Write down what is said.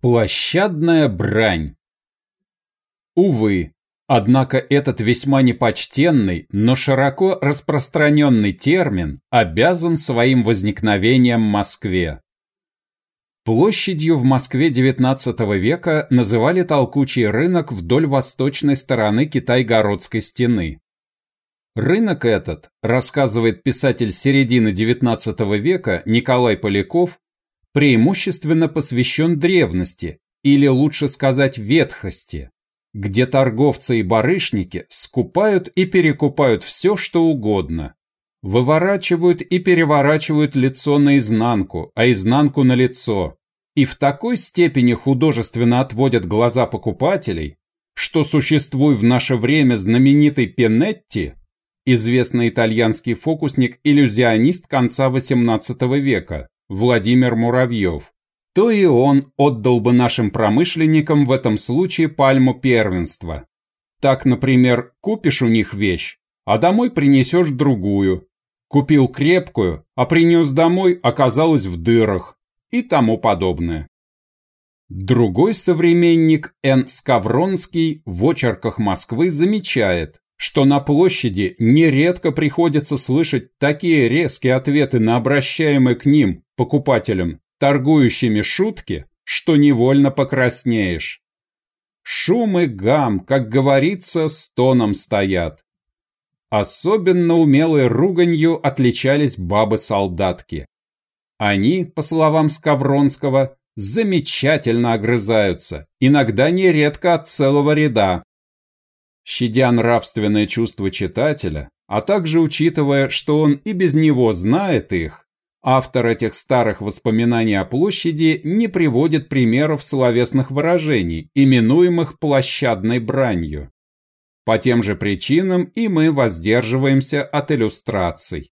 Площадная брань. Увы, однако этот весьма непочтенный, но широко распространенный термин обязан своим возникновением Москве. Площадью в Москве XIX века называли толкучий рынок вдоль восточной стороны Китай-Городской стены. Рынок этот, рассказывает писатель середины XIX века Николай Поляков, преимущественно посвящен древности, или лучше сказать ветхости, где торговцы и барышники скупают и перекупают все, что угодно. Выворачивают и переворачивают лицо наизнанку, а изнанку на лицо. И в такой степени художественно отводят глаза покупателей, что существует в наше время знаменитый Пенетти, известный итальянский фокусник-иллюзионист конца XVIII века, Владимир Муравьев, то и он отдал бы нашим промышленникам в этом случае пальму первенства. Так, например, купишь у них вещь, а домой принесешь другую. Купил крепкую, а принес домой, оказалось в дырах и тому подобное. Другой современник Н. Скавронский в очерках Москвы замечает, что на площади нередко приходится слышать такие резкие ответы на обращаемые к ним, покупателям, торгующими шутки, что невольно покраснеешь. Шум и гам, как говорится, с тоном стоят. Особенно умелой руганью отличались бабы-солдатки. Они, по словам Скавронского, замечательно огрызаются, иногда нередко от целого ряда, щадя нравственное чувство читателя, а также учитывая, что он и без него знает их, автор этих старых воспоминаний о площади не приводит примеров словесных выражений, именуемых площадной бранью. По тем же причинам и мы воздерживаемся от иллюстраций.